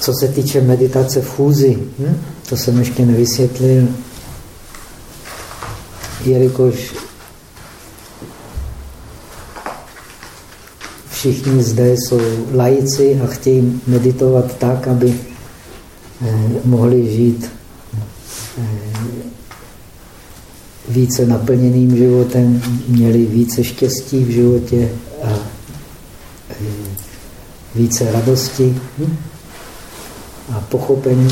Co se týče meditace fúzy, hm? to jsem ještě nevysvětlil, jelikož všichni zde jsou lajci a chtějí meditovat tak, aby eh, mohli žít eh, více naplněným životem, měli více štěstí v životě a eh, více radosti hm? A pochopení.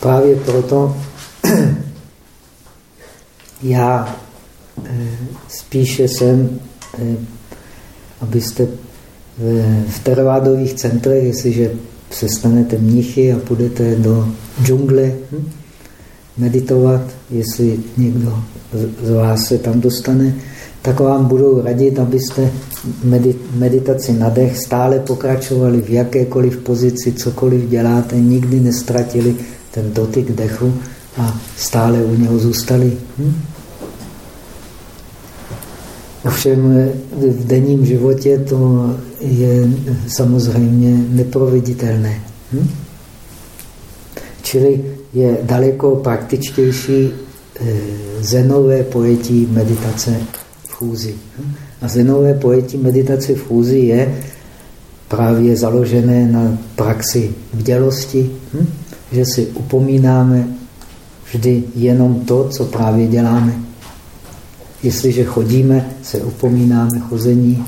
Právě proto já spíše jsem, abyste v teravádových centrech, jestliže se stanete mnichy a půjdete do džungle hm, meditovat, jestli někdo z vás se tam dostane, tak vám budou radit, abyste meditaci na dech stále pokračovali v jakékoliv pozici, cokoliv děláte, nikdy nestratili ten dotyk dechu a stále u něho zůstali. Hm? Ovšem v denním životě to je samozřejmě neproveditelné. Hm? Čili je daleko praktičtější eh, zenové pojetí meditace chůzi. Hm? A zenové pojetí meditace v chůzi je právě založené na praxi vdělosti, hm? že si upomínáme vždy jenom to, co právě děláme. Jestliže chodíme, se upomínáme chození.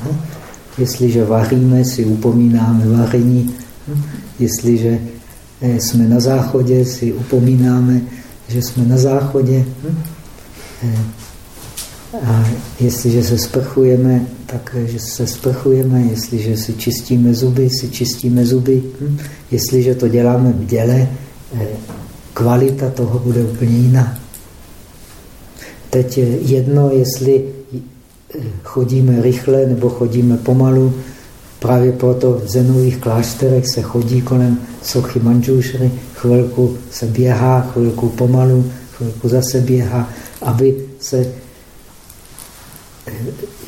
Jestliže vaříme, si upomínáme vaření. Jestliže eh, jsme na záchodě, si upomínáme, že jsme na záchodě. Eh, a jestliže se sprchujeme, tak eh, že se sprchujeme. Jestliže si čistíme zuby, si čistíme zuby. Jestliže to děláme v děle, kvalita toho bude úplně jiná. Teď je jedno, jestli chodíme rychle nebo chodíme pomalu. Právě proto v zenových klášterech se chodí kolem sochy Manžušry, chvilku se běhá, chvilku pomalu, chvilku zase běhá, aby se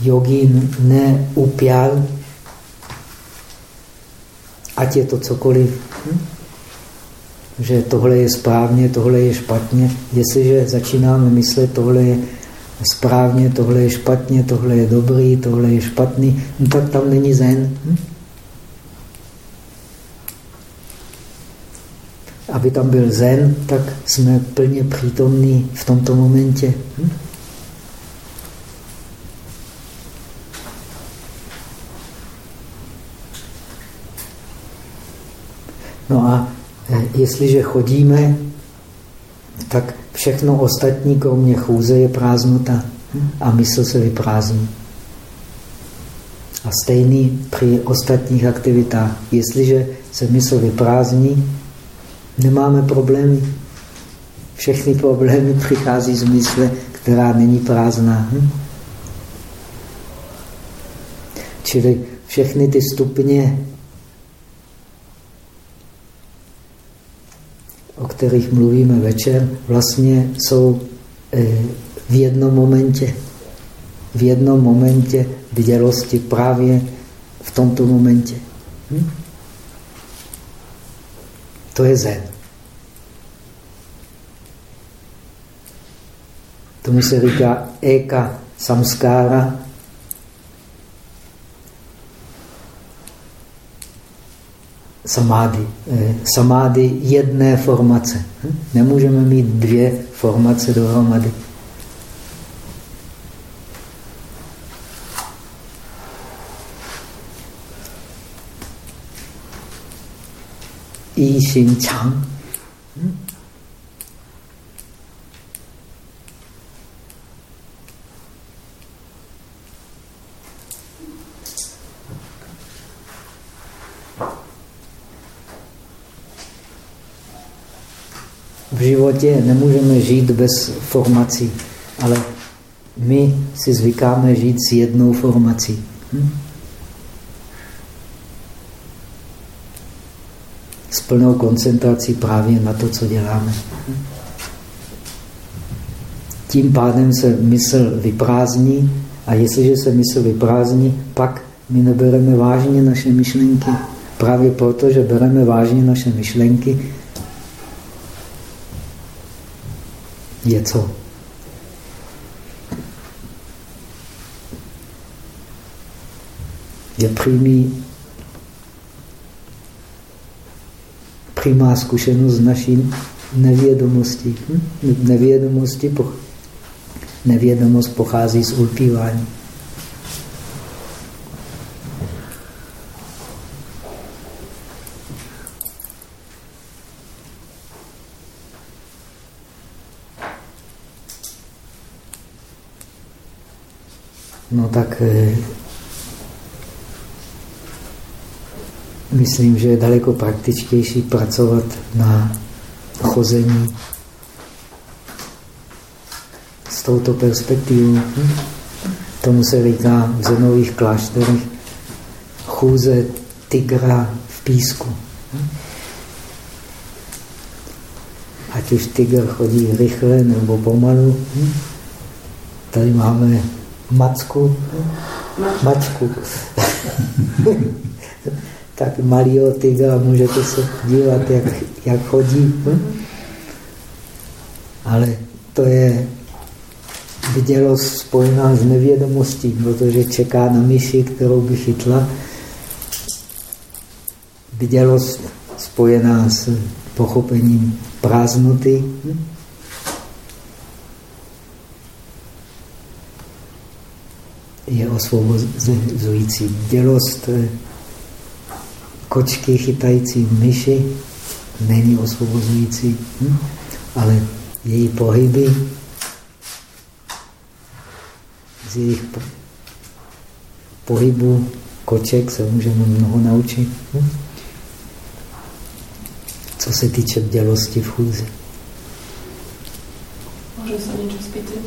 jogín neupěl, ať je to cokoliv. Hm? že tohle je správně, tohle je špatně. Jestliže začínáme myslet, tohle je správně, tohle je špatně, tohle je dobrý, tohle je špatný, no tak tam není zen. Hm? Aby tam byl zen, tak jsme plně přítomní v tomto momentě. Hm? No a Eh, jestliže chodíme, tak všechno ostatní, kromě chůze, je prázdnota a mysl se vyprázdní. A stejný při ostatních aktivitách. Jestliže se mysl vyprázdní, nemáme problémy. Všechny problémy přichází z mysle, která není prázdná. Hm? Čili všechny ty stupně o kterých mluvíme večer, vlastně jsou eh, v jednom momentě. V jednom momentě vidělosti právě v tomto momentě. Hm? To je zen. Tomu se říká eka samskára, samády. Eh, samády jedné formace. Hm? Nemůžeme mít dvě formace dohromady. Yi Xin Chang. V životě nemůžeme žít bez formací, ale my si zvykáme žít s jednou formací. Hm? S plnou koncentrací právě na to, co děláme. Tím pádem se mysl vyprázdní a jestliže se mysl vyprázdní, pak my nebereme vážně naše myšlenky. právě proto, že bereme vážně naše myšlenky, je co? Je přímý přímá zkušenost z naší nevědomosti. Hm? Nevědomosti Nevědomost pochází z ulpívání. No tak eh, myslím, že je daleko praktičtější pracovat na chození s touto perspektivou. Hm? Tomu se říká v zenových klášterech chůze tygra v písku. Hm? Ať už tygr chodí rychle nebo pomalu. Hm? Tady máme macku, mačku. tak malého tygra můžete se dívat, jak, jak chodí. Ale to je vidělost spojená s nevědomostí, protože čeká na myši, kterou by chytla. Vidělost spojená s pochopením prázdnoty. Je osvobozující. Dělost kočky chytající myši není osvobozující, hm? ale její pohyby z jejich pohybu koček se můžeme mnoho naučit. Hm? Co se týče bdělosti v chůzi. Můžu se něco spýtat?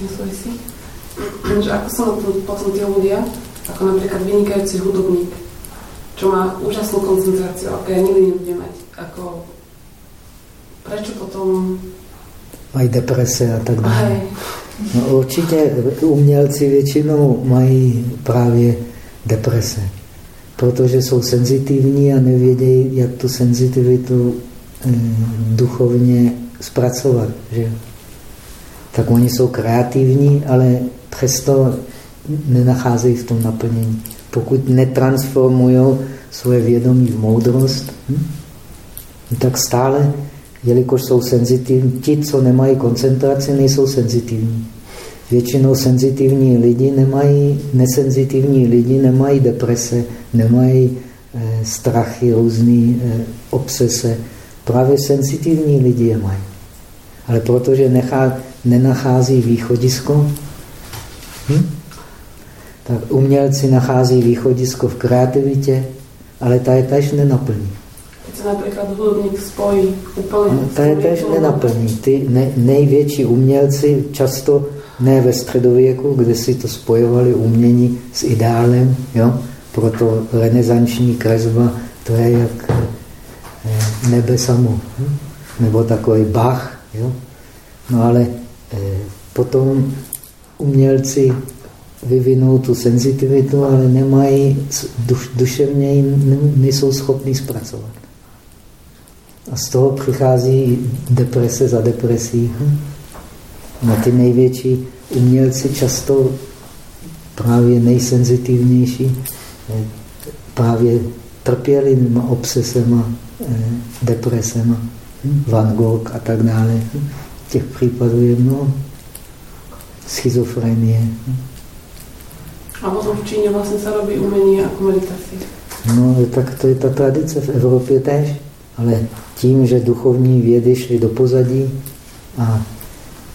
Nesouvisí? Že ako sa na to potom tí ľudia, ako napríklad vynikajúci hudobník, čo má úžasnú koncentráciu, ako ja nikdy nebudem mať, ako prečo potom mají deprese a tak dále. No určitě umělci většinou mají právě deprese, protože jsou senzitivní a nevědějí, jak tu senzitivitu eh, duchovně zpracovat. Že? Tak oni jsou kreativní, ale přesto nenacházejí v tom naplnění. Pokud netransformují svoje vědomí v moudrost, hm? tak stále jelikož jsou senzitivní, ti, co nemají koncentraci, nejsou senzitivní. Většinou senzitivní lidi nemají, nesenzitivní lidi nemají deprese, nemají eh, strachy, různé eh, obsese. Právě senzitivní lidi je mají. Ale protože nechá, nenachází východisko, hm? tak umělci nachází východisko v kreativitě, ale ta je tež nenaplní se například hudobník spojí úplně... No, to je tež nenaplní. Ty ne, největší umělci často ne ve středověku, kde si to spojovali umění s ideálem, jo? proto renesanční kresba, to je jak eh, nebe samo, hm? nebo takový Bach. Jo? No ale eh, potom umělci vyvinou tu senzitivitu, ale nemají, duš, duševně nejsou schopni zpracovat. A z toho přichází deprese za depresí. Na ty největší umělci často právě nejsenzitivnější eh, právě trpěli obsesema, eh, depresema, hm, Van Gogh a tak dále. Těch případů je mnoho. Schizofrenie. A potom v Číně vlastně se robí umění jako meditace. No, tak to je ta tradice v Evropě tež. Ale tím, že duchovní vědy šly do pozadí a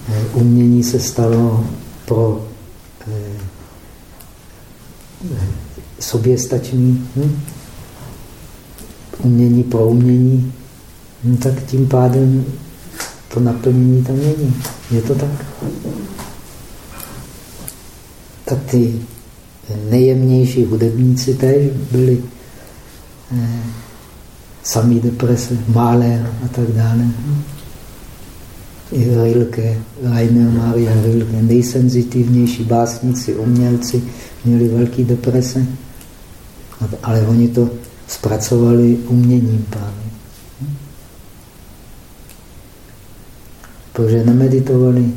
e, umění se stalo pro e, e, soběstačný, hm? umění pro umění, hm, tak tím pádem to naplnění tam není. Je to tak? Tak ty nejjemnější hudebníci též byli samý deprese, Mahler a tak dále. I Rilke, Rainer Maria Rilke, nejsenzitivnější básníci, umělci, měli velký deprese. Ale oni to zpracovali uměním právě. Protože nemeditovali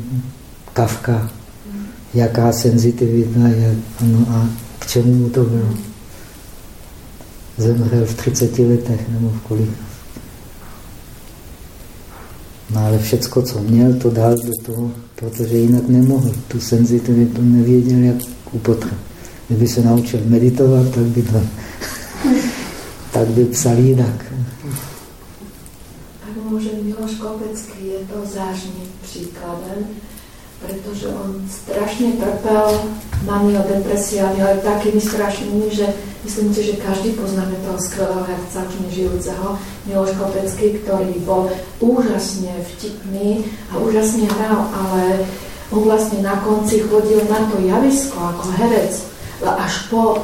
Kafka, jaká senzitivita, jak, no a k čemu mu to bylo. Zemřel v 30 letech nebo v kolik. No ale všecko, co měl, to dal do toho, protože jinak nemohl. Tu senzitivitu nevěděl, jak upotřebovat. Kdyby se naučil meditovat, tak by, to, tak by psal jinak. Tak môže Miloš Kopecký je to zážným příkladem, protože on strašně trpel maniodepresiami, ale takými strašnými, že myslím si, že každý poznáme toho skvelého herca už nežijúceho, Miloš Kopecký, ktorý bol úžasne vtipný a úžasne hral, ale on vlastne na konci chodil na to javisko ako herec až po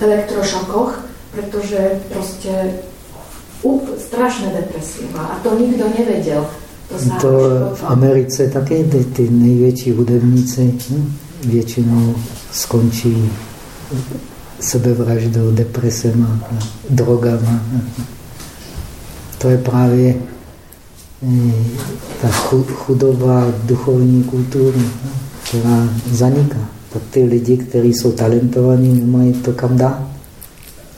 elektrošokoch, pretože proste strašné depresie má a to nikdo nevedel. To v Americe také ty, ty největší hudebníci hm, většinou skončí sebevraždou, depresema, drogama. To je právě eh, ta chudoba duchovní kultury, která zaniká. Tak ty lidi, kteří jsou talentovaní, nemají to kam dát.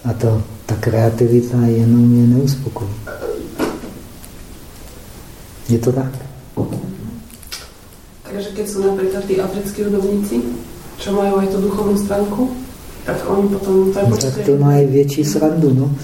A to, ta kreativita jenom je neuspokojí. Je to tak? Takže keď sú napríklad tí africkí hudobníci, čo majú aj tú duchovnú stránku, tak oni potom... Tak, tak ty mají větší srandu, no.